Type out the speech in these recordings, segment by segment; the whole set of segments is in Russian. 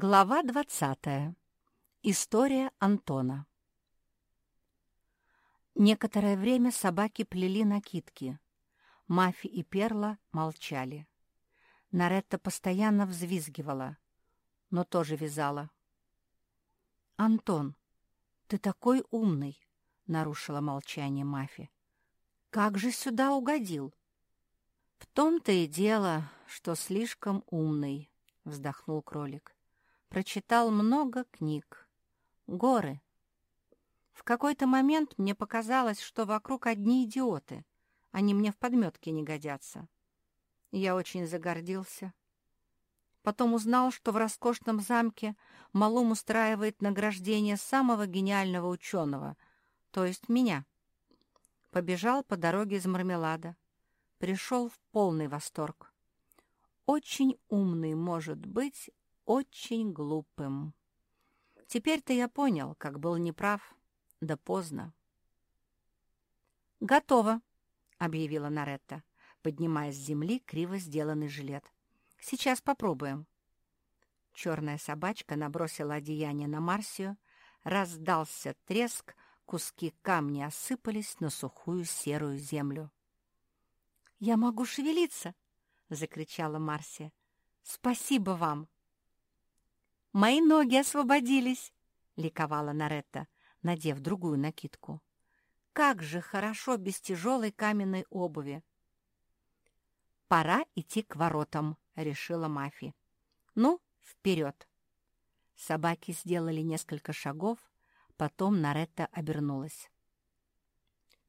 Глава 20. История Антона. Некоторое время собаки плели накидки. Мафи и Перла молчали. Наретта постоянно взвизгивала, но тоже вязала. «Антон, ты такой умный!» — нарушила молчание Мафи. «Как же сюда угодил?» «В том-то и дело, что слишком умный», — вздохнул кролик прочитал много книг. Горы. В какой-то момент мне показалось, что вокруг одни идиоты. Они мне в подметке не годятся. Я очень загордился. Потом узнал, что в роскошном замке Малум устраивает награждение самого гениального ученого, то есть меня. Побежал по дороге из Мармелада. Пришел в полный восторг. Очень умный может быть очень глупым. Теперь-то я понял, как был неправ, да поздно. «Готово», — объявила Наретта, поднимая с земли криво сделанный жилет. «Сейчас попробуем». Черная собачка набросила одеяние на Марсию, раздался треск, куски камня осыпались на сухую серую землю. «Я могу шевелиться!» — закричала Марсия. «Спасибо вам!» Мои ноги освободились!» — ликовала Наретта, надев другую накидку. «Как же хорошо без тяжелой каменной обуви!» «Пора идти к воротам», — решила Мафи. «Ну, вперед!» Собаки сделали несколько шагов, потом Наретта обернулась.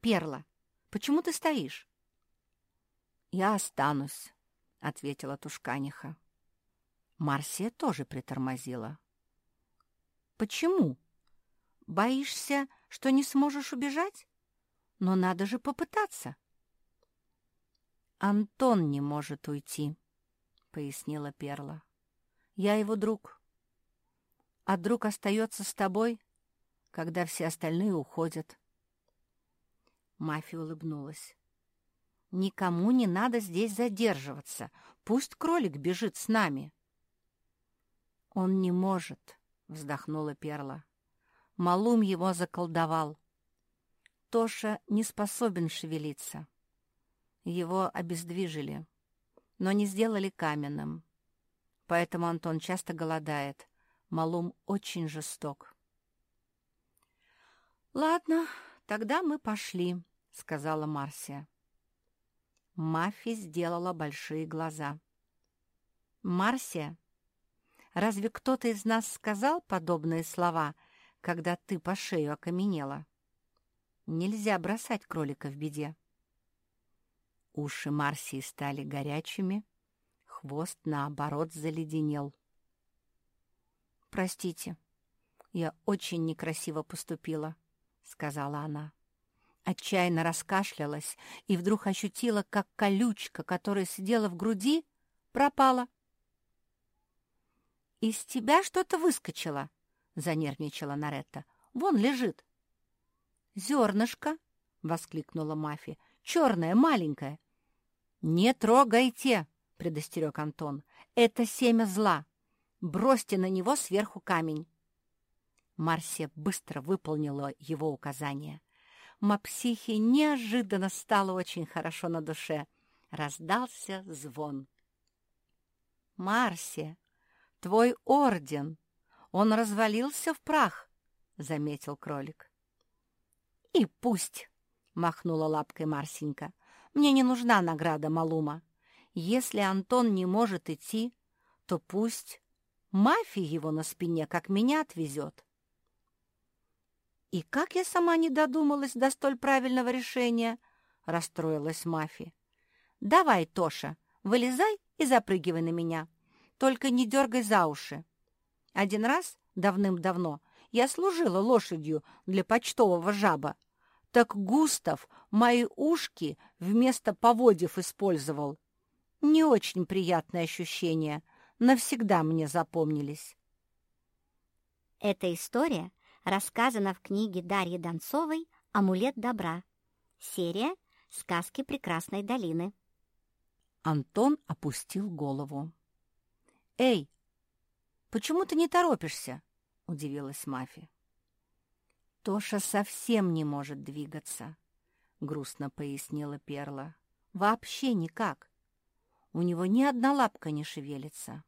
«Перла, почему ты стоишь?» «Я останусь», — ответила Тушканиха. Марсия тоже притормозила. «Почему? Боишься, что не сможешь убежать? Но надо же попытаться». «Антон не может уйти», — пояснила Перла. «Я его друг. А друг остается с тобой, когда все остальные уходят». Мафия улыбнулась. «Никому не надо здесь задерживаться. Пусть кролик бежит с нами». «Он не может», — вздохнула Перла. Малум его заколдовал. Тоша не способен шевелиться. Его обездвижили, но не сделали каменным. Поэтому Антон часто голодает. Малум очень жесток. «Ладно, тогда мы пошли», — сказала Марсия. Мафи сделала большие глаза. «Марсия, Разве кто-то из нас сказал подобные слова, когда ты по шею окаменела? Нельзя бросать кролика в беде. Уши Марсии стали горячими, хвост, наоборот, заледенел. «Простите, я очень некрасиво поступила», — сказала она. Отчаянно раскашлялась и вдруг ощутила, как колючка, которая сидела в груди, пропала. «Из тебя что-то выскочило», — занервничала Наретта. «Вон лежит». «Зернышко», — воскликнула Мафи. «Черное, маленькое». «Не трогайте», — предостерег Антон. «Это семя зла. Бросьте на него сверху камень». Марсия быстро выполнила его указание. Мапсихе неожиданно стало очень хорошо на душе. Раздался звон. «Марсия, твой орден. Он развалился в прах, — заметил кролик. — И пусть, — махнула лапкой Марсенька, — мне не нужна награда Малума. Если Антон не может идти, то пусть мафия его на спине, как меня, отвезет. «И как я сама не додумалась до столь правильного решения?» — расстроилась Мафи. «Давай, Тоша, вылезай и запрыгивай на меня. Только не дергай за уши. Один раз, давным-давно, я служила лошадью для почтового жаба. Так Густав мои ушки вместо поводьев использовал. Не очень приятное ощущение, навсегда мне запомнились. Эта история рассказана в книге Дарьи Донцовой «Амулет добра». Серия «Сказки прекрасной долины». Антон опустил голову. «Эй, почему ты не торопишься?» — удивилась Мафи. «Тоша совсем не может двигаться», — грустно пояснила Перла. «Вообще никак. У него ни одна лапка не шевелится».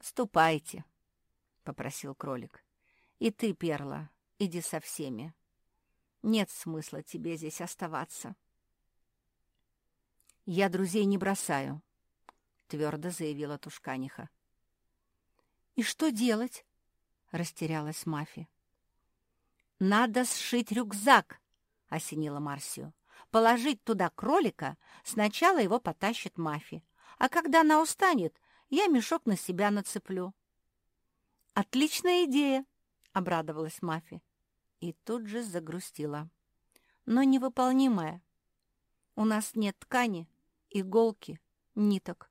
«Ступайте», — попросил кролик. «И ты, Перла, иди со всеми. Нет смысла тебе здесь оставаться». «Я друзей не бросаю», — твердо заявила Тушканиха. «И что делать?» — растерялась Мафи. «Надо сшить рюкзак», — осенила Марсию. «Положить туда кролика, сначала его потащит Мафи, а когда она устанет, я мешок на себя нацеплю». «Отличная идея!» — обрадовалась Мафи. И тут же загрустила. «Но невыполнимая. У нас нет ткани, иголки, ниток.